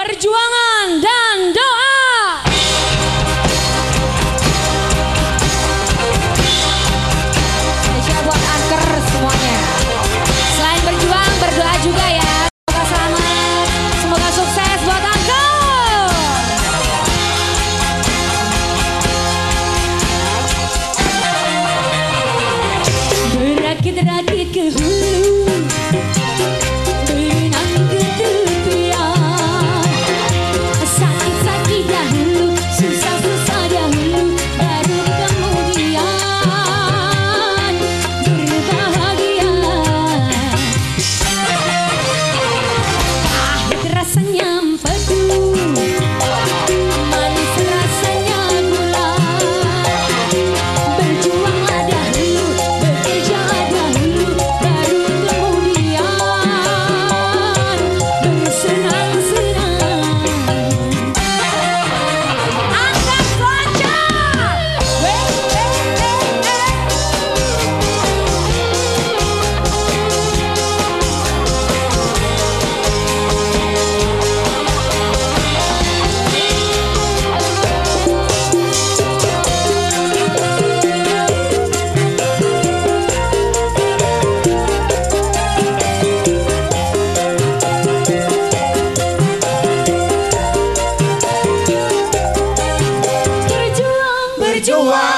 perjuangan 救我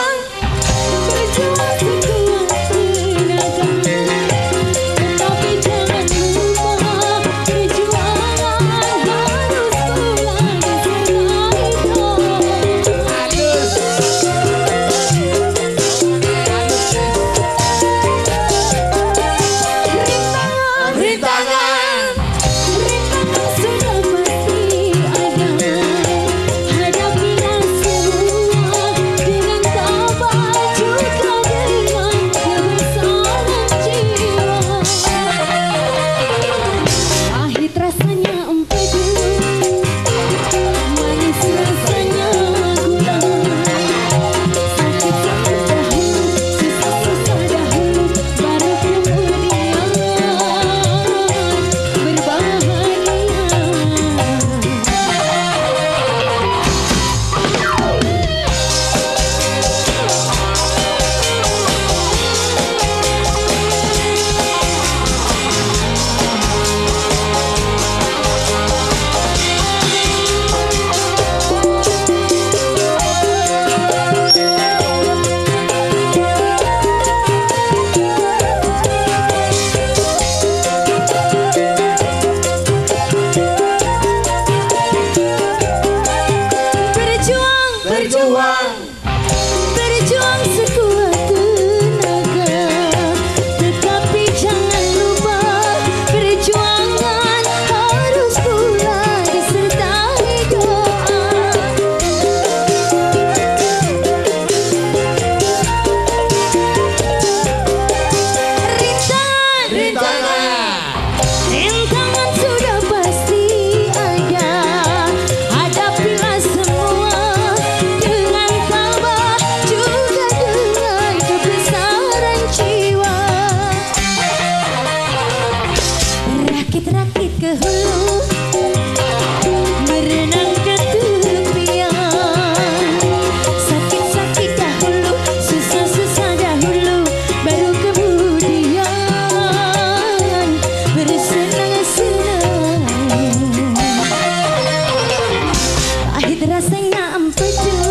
Berjuang rasanya empuk